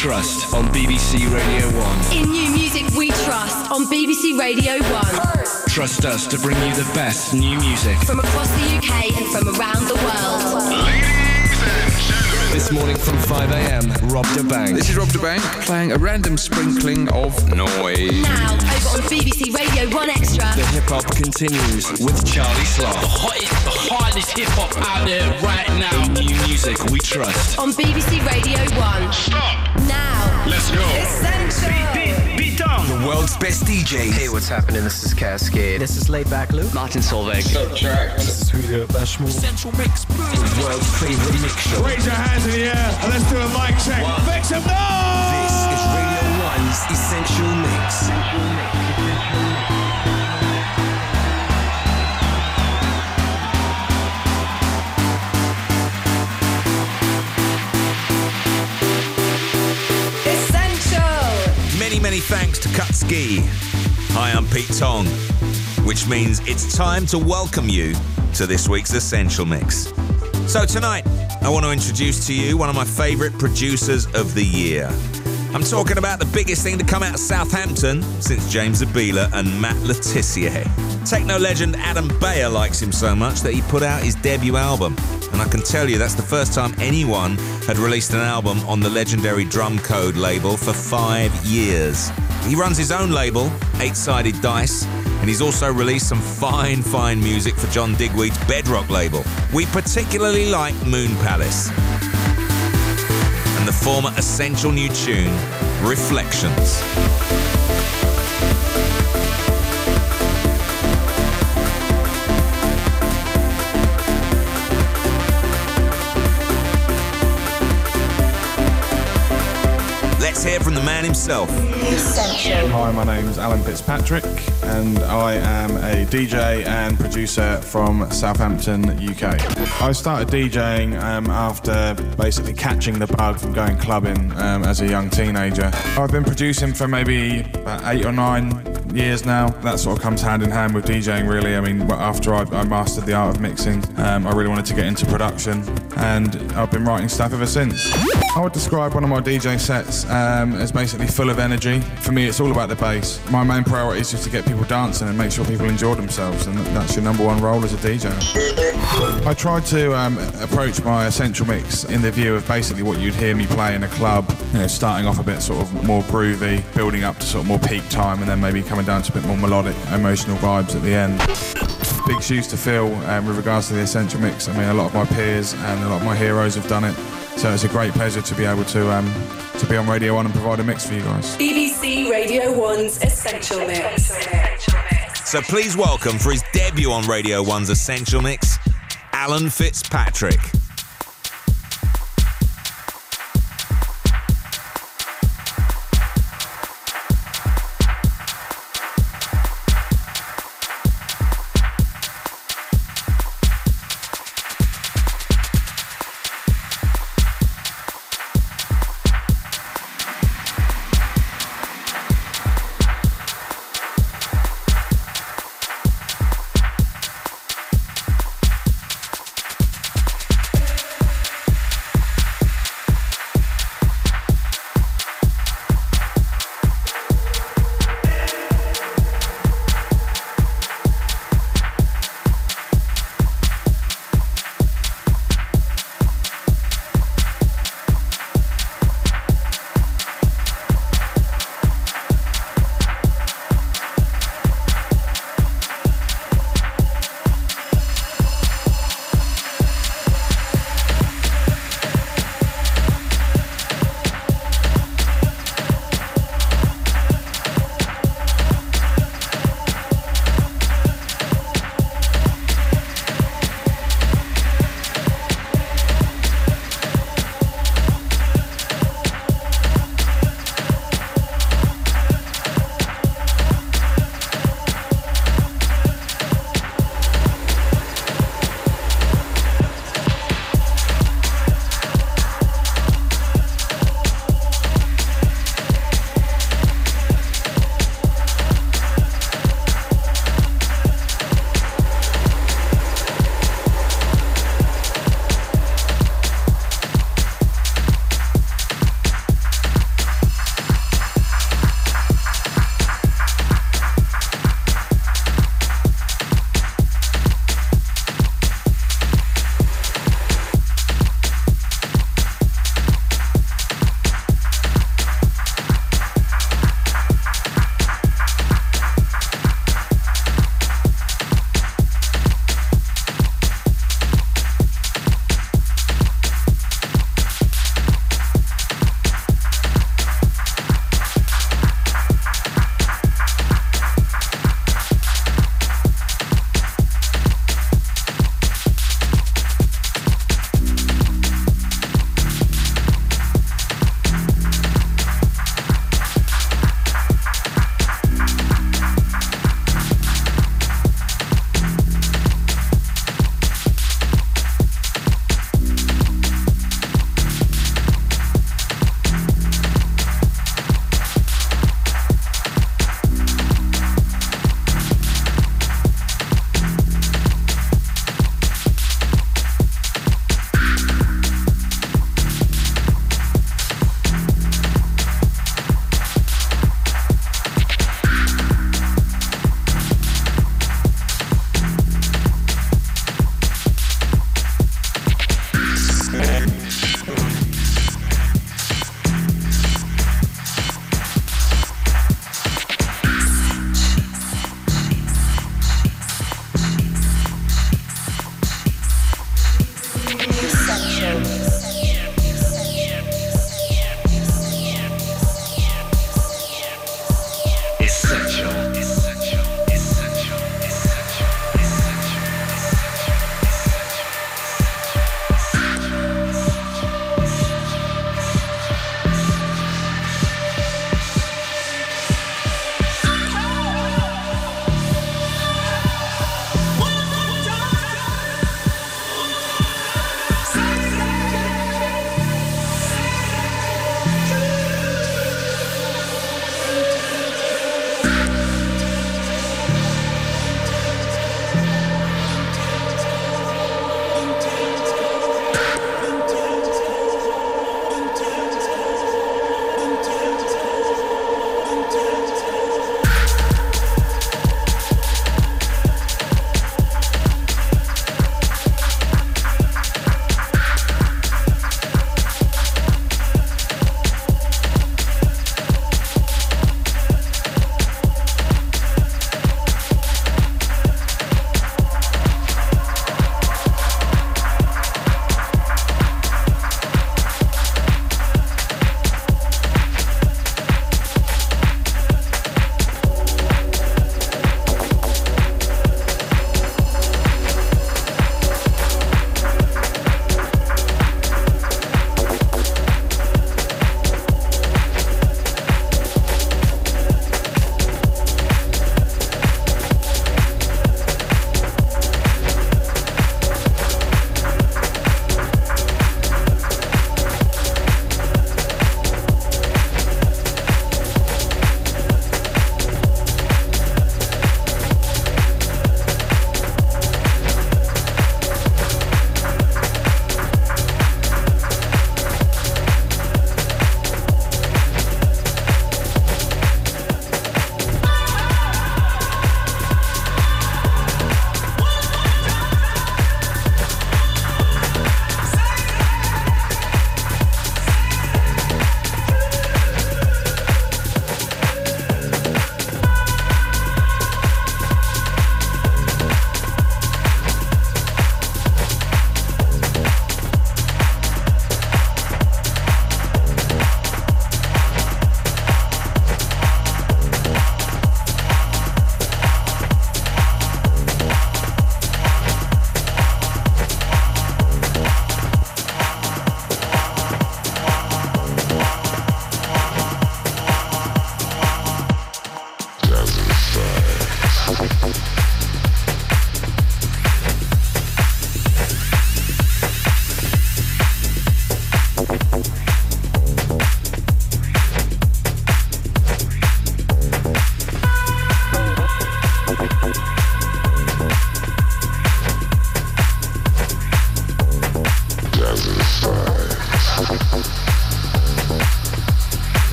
trust on BBC Radio 1. In new music we trust on BBC Radio 1. Trust us to bring you the best new music from across the UK and from around the world. This morning from 5am, Rob da Bank. This is Rob da Bank playing a random sprinkling of noise. Now, over on BBC Radio 1 Extra. The hip hop continues with Charlie Sloth. The hottest, the hardest hip hop out there right now. In new music we trust. On BBC Radio 1. Stop. Now. Let's go. Essential. Down. The world's best DJ. Hey, what's happening? This is Kaskade. This is Laidback Luke. Martin Solveig. This is Julio Bashmore. Essential Mix. The world's favorite mix show. Raise your hands in the air and let's do a mic check. One. Make some noise! This is Radio 1's Essential Mix. Essential Mix. Thanks to Kutski. Hi, I'm Pete Tong, which means it's time to welcome you to this week's Essential Mix. So, tonight, I want to introduce to you one of my favourite producers of the year. I'm talking about the biggest thing to come out of Southampton since James Zabiela and Matt Le Tissier. Techno legend Adam Beyer likes him so much that he put out his debut album. And I can tell you that's the first time anyone had released an album on the legendary Drumcode label for five years. He runs his own label, Eight Sided Dice, and he's also released some fine, fine music for John Digweed's Bedrock label. We particularly like Moon Palace the former essential new tune, Reflections. The man himself. Hi, my name's Alan Fitzpatrick, and I am a DJ and producer from Southampton, UK. I started DJing um, after basically catching the bug from going clubbing um, as a young teenager. I've been producing for maybe eight or nine years now. That sort of comes hand in hand with DJing, really. I mean, after I, I mastered the art of mixing, um, I really wanted to get into production, and I've been writing stuff ever since. I would describe one of my DJ sets um, as basically full of energy. For me, it's all about the bass. My main priority is just to get people dancing and make sure people enjoy themselves, and that's your number one role as a DJ. I tried to um, approach my essential mix in the view of basically what you'd hear me play in a club, you know, starting off a bit sort of more groovy, building up to sort of more peak time, and then maybe coming down to a bit more melodic, emotional vibes at the end. Big shoes to fill um, with regards to the essential mix. I mean, a lot of my peers and a lot of my heroes have done it. So it's a great pleasure to be able to um, to be on Radio 1 and provide a mix for you guys. BBC Radio 1's Essential Mix. So please welcome for his debut on Radio 1's Essential Mix, Alan Fitzpatrick.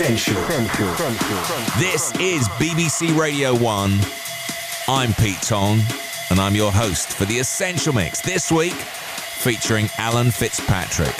Essential. This is BBC Radio 1. I'm Pete Tong, and I'm your host for the Essential Mix this week, featuring Alan Fitzpatrick.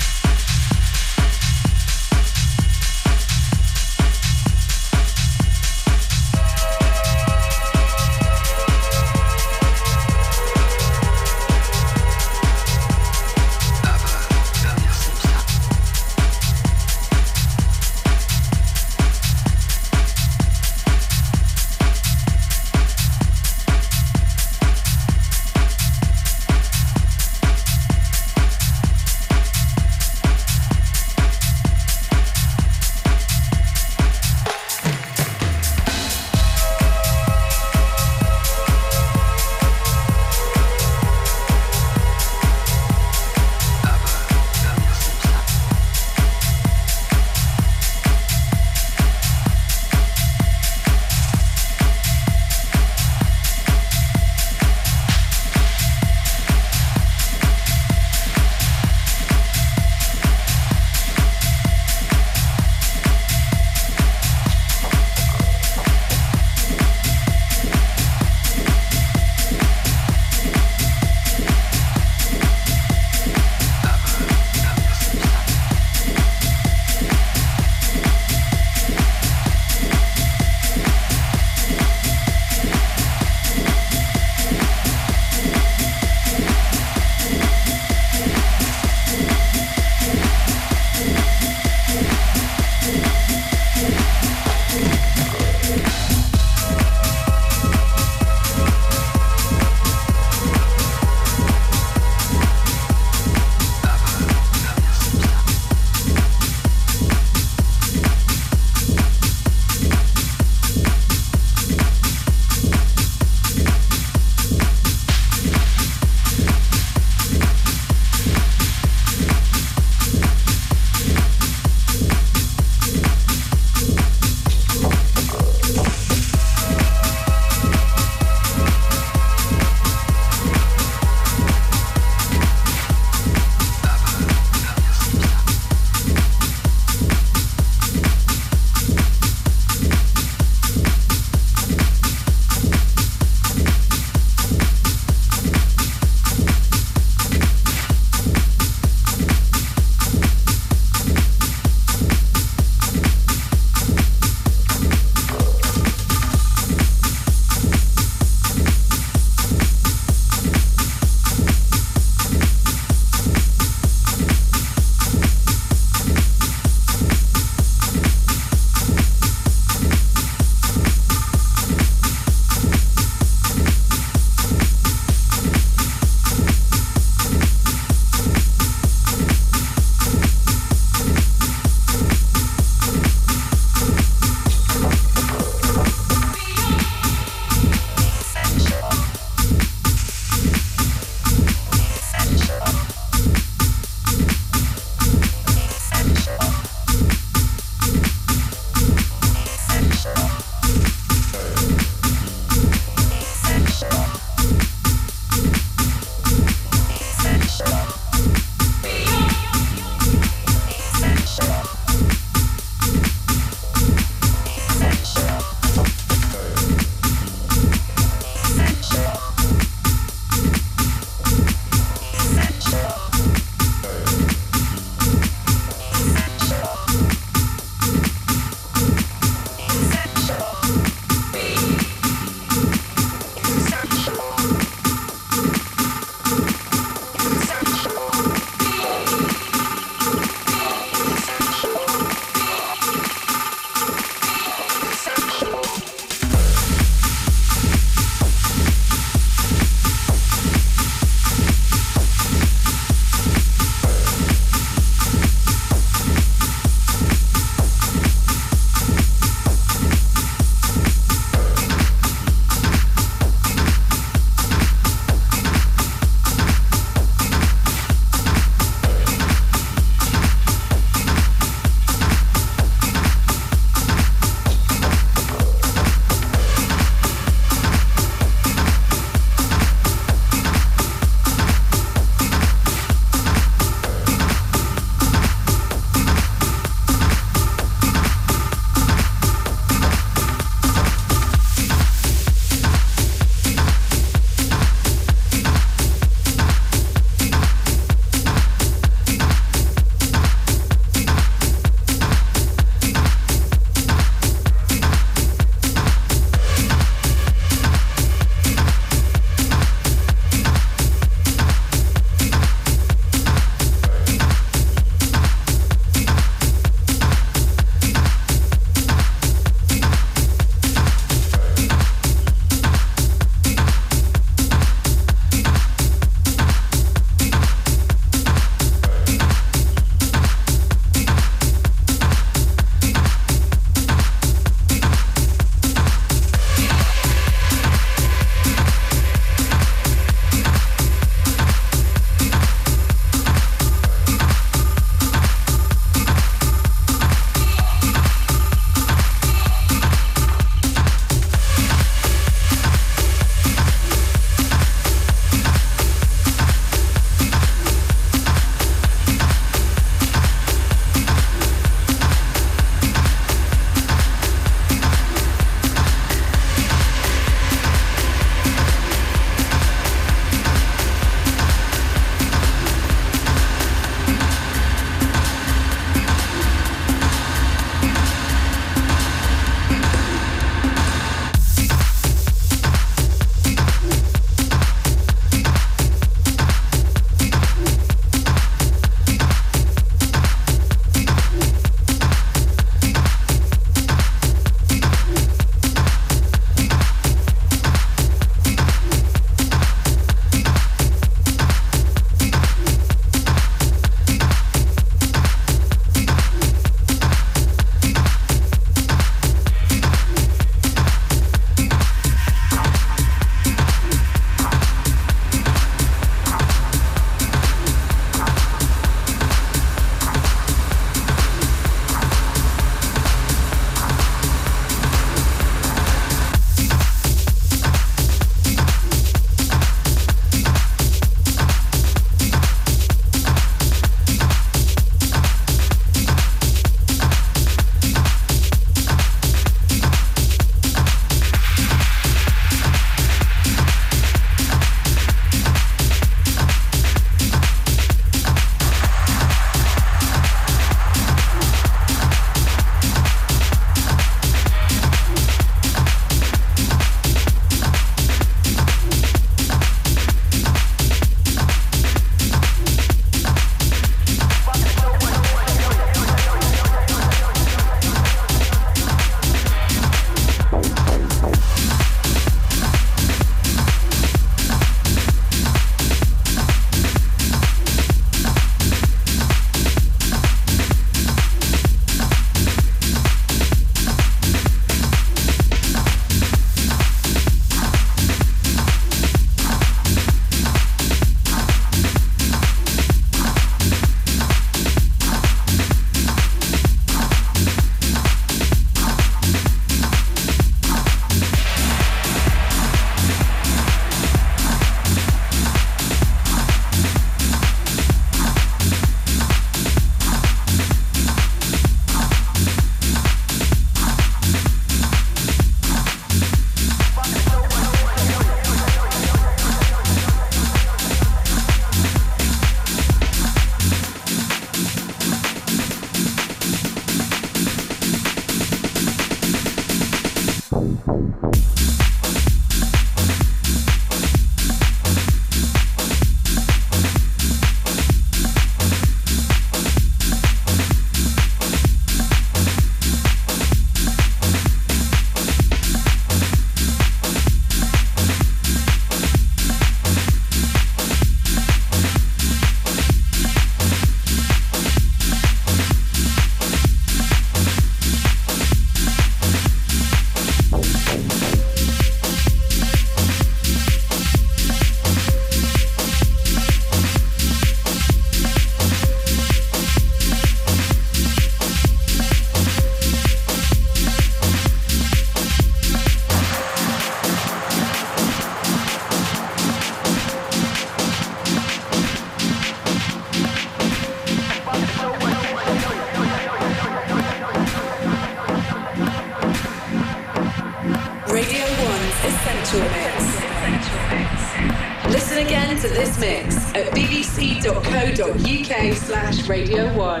Slash Radio 1.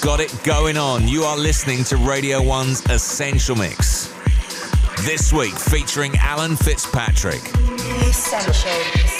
Got it going on. You are listening to Radio 1's Essential Mix. This week featuring Alan Fitzpatrick. Essential.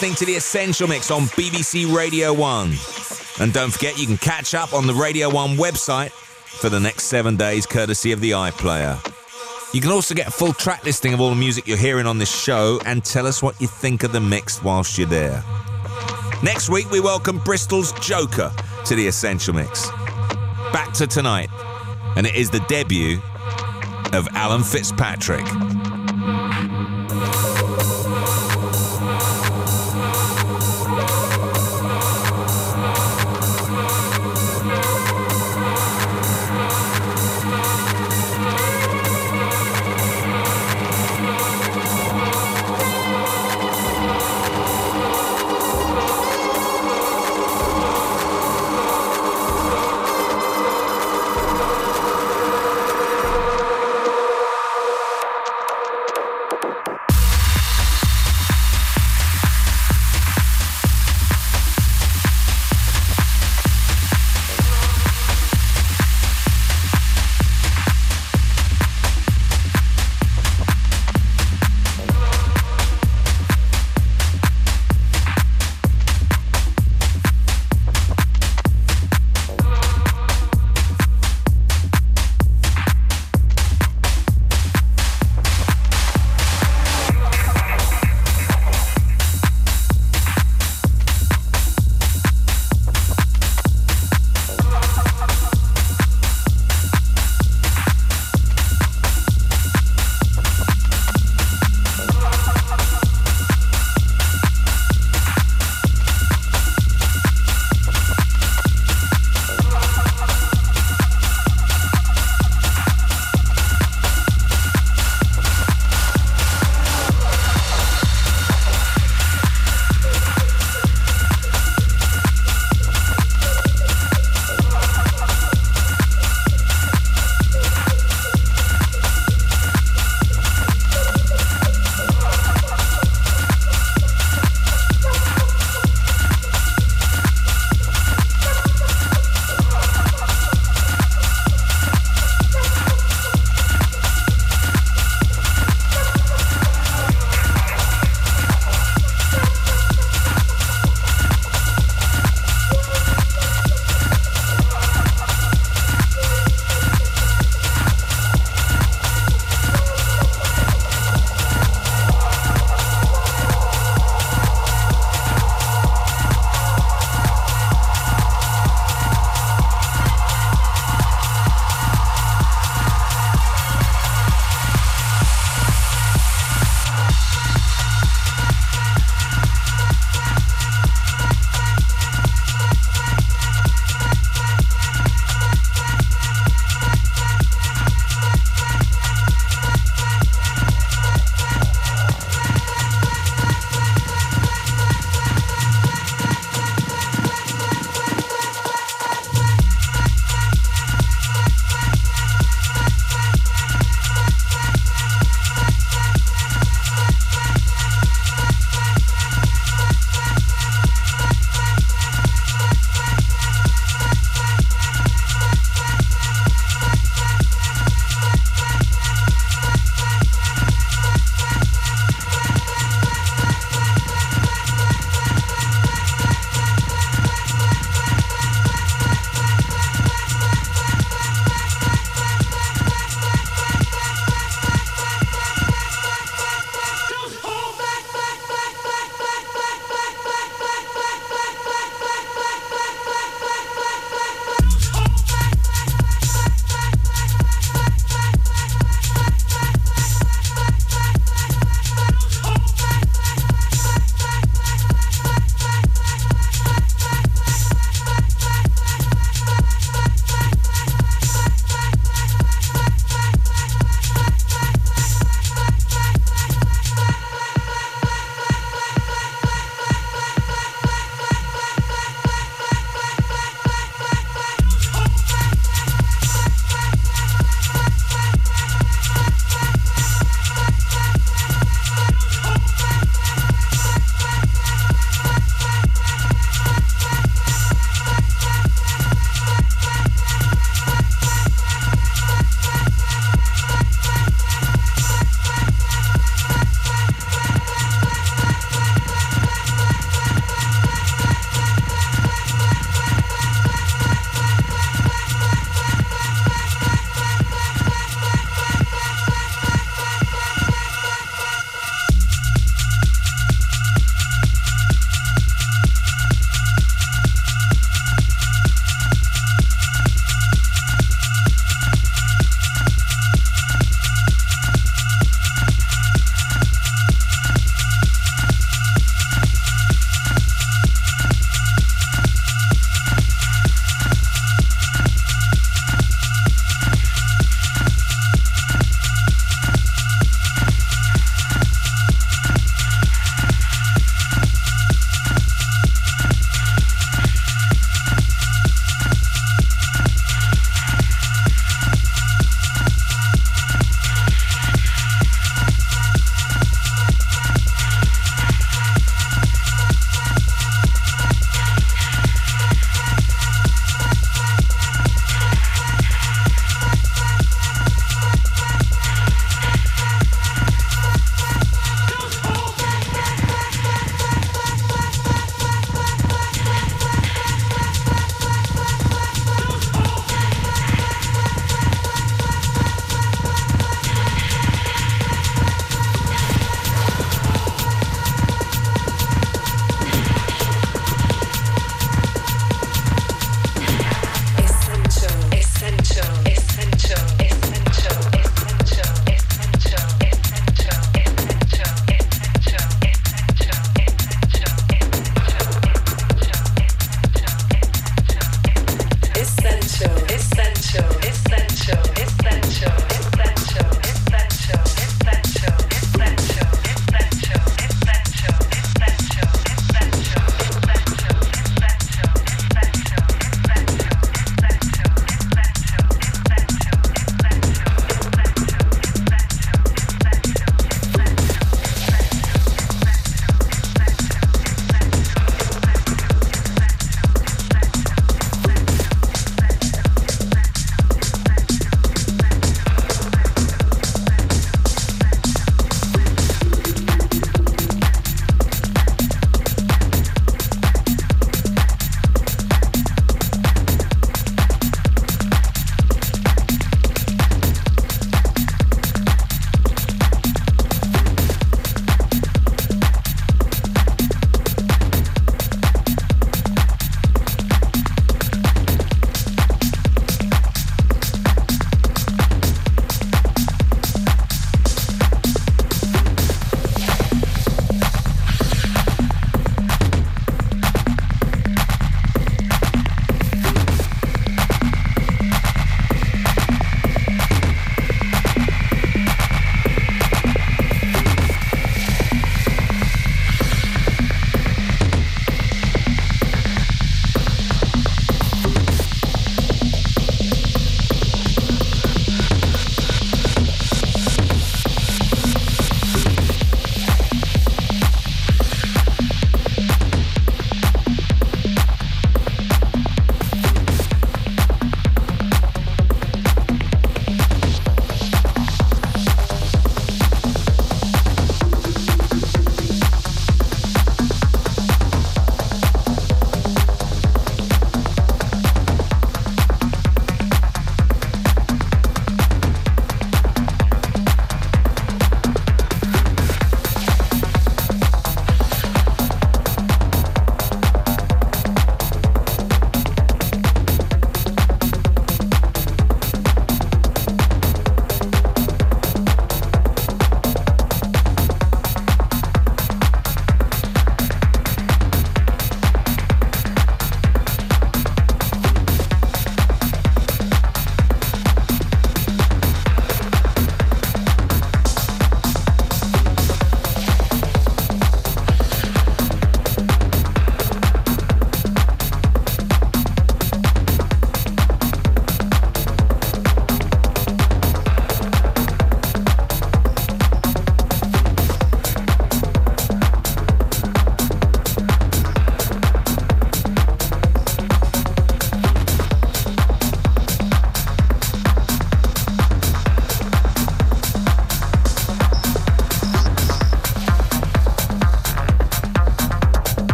Listening to the Essential Mix on BBC Radio 1. And don't forget, you can catch up on the Radio 1 website for the next seven days, courtesy of the iPlayer. You can also get a full track listing of all the music you're hearing on this show and tell us what you think of the mix whilst you're there. Next week, we welcome Bristol's Joker to the Essential Mix. Back to tonight, and it is the debut of Alan Fitzpatrick.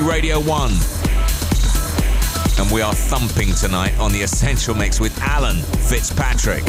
Radio 1. And we are thumping tonight on the Essential Mix with Alan Fitzpatrick.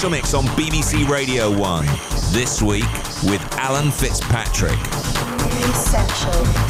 To Mix on BBC Radio 1. This week with Alan Fitzpatrick. Essential.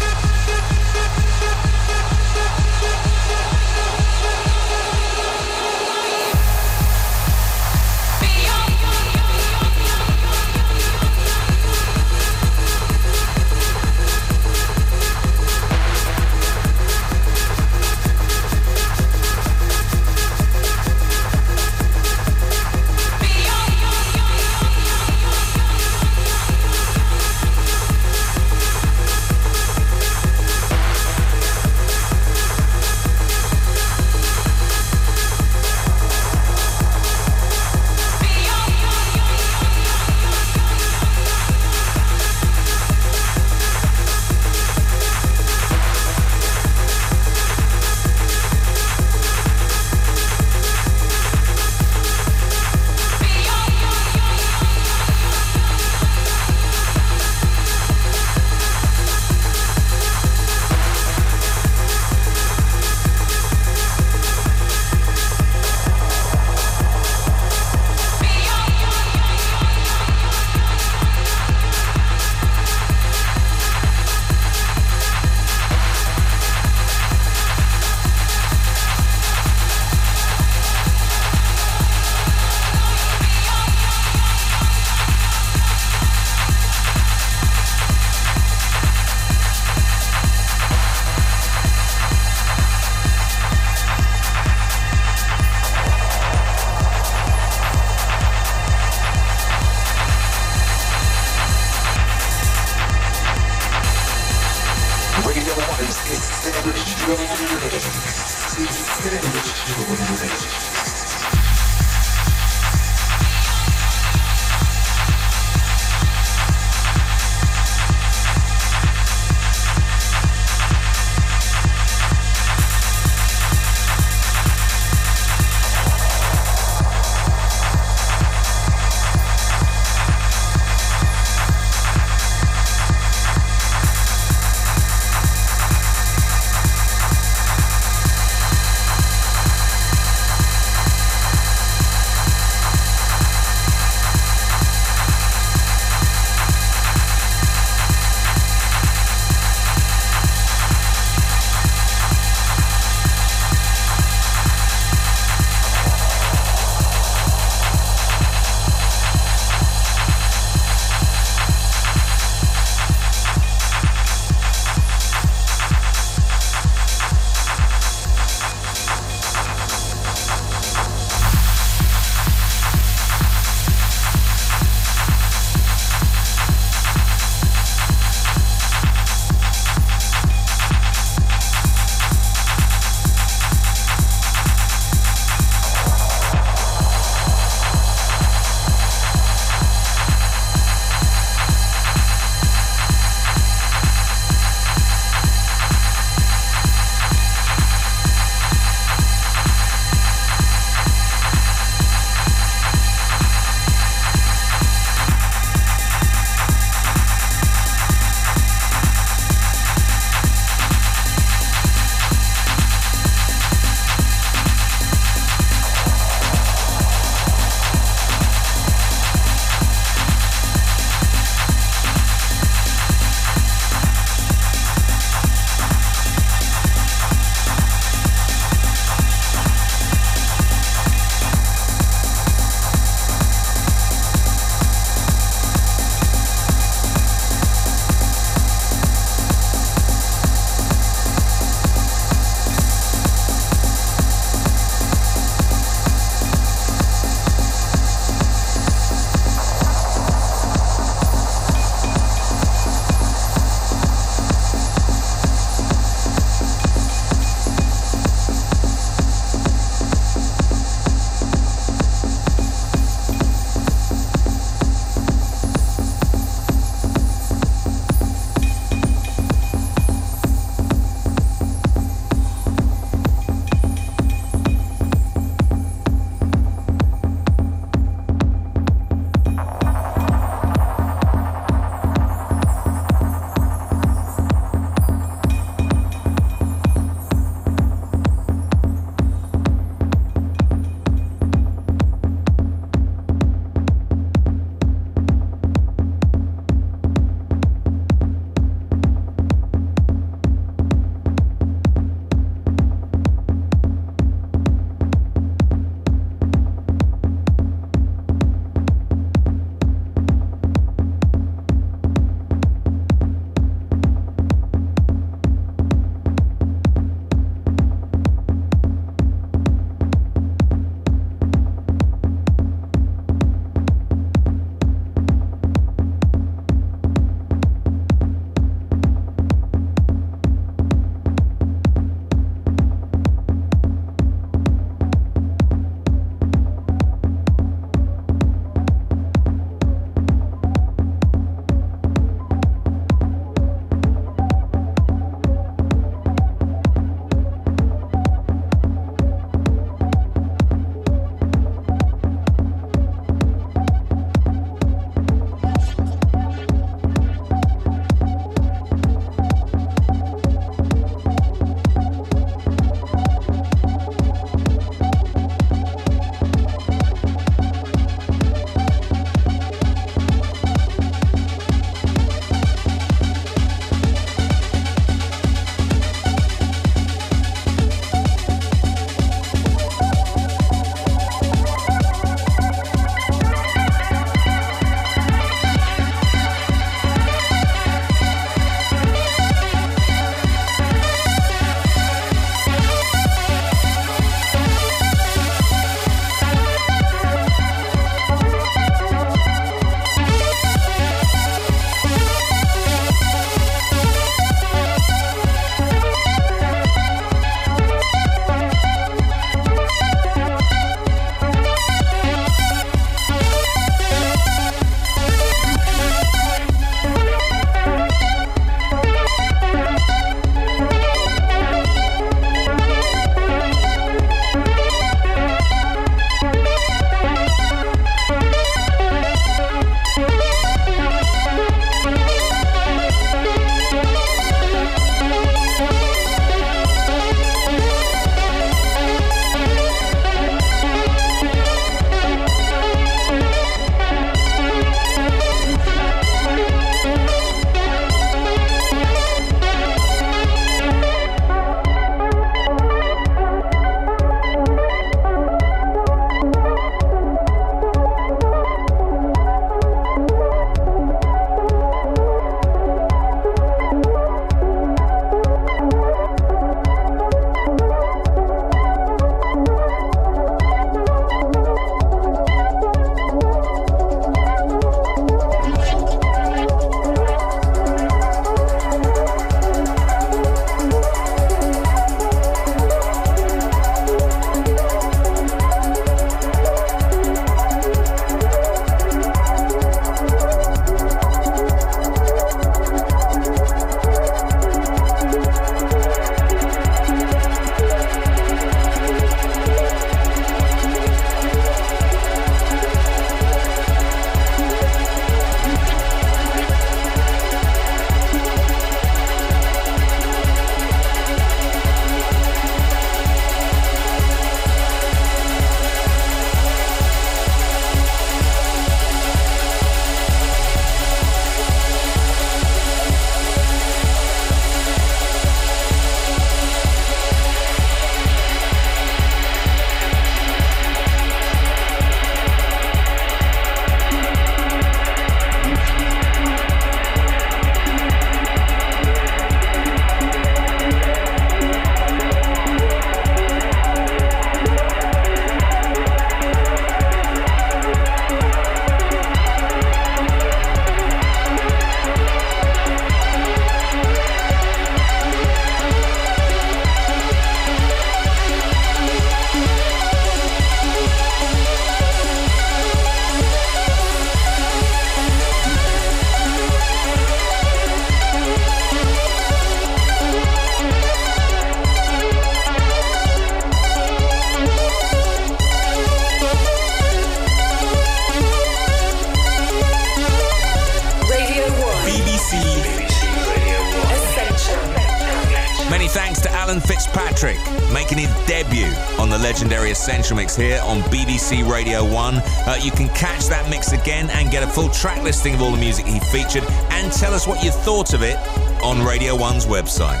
Mix here on BBC Radio 1. Uh, you can catch that mix again and get a full track listing of all the music he featured and tell us what you thought of it on Radio 1's website.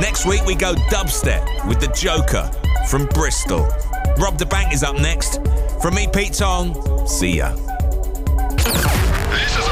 Next week we go dubstep with the Joker from Bristol. Rob da Bank is up next. From me, Pete Tong, see ya.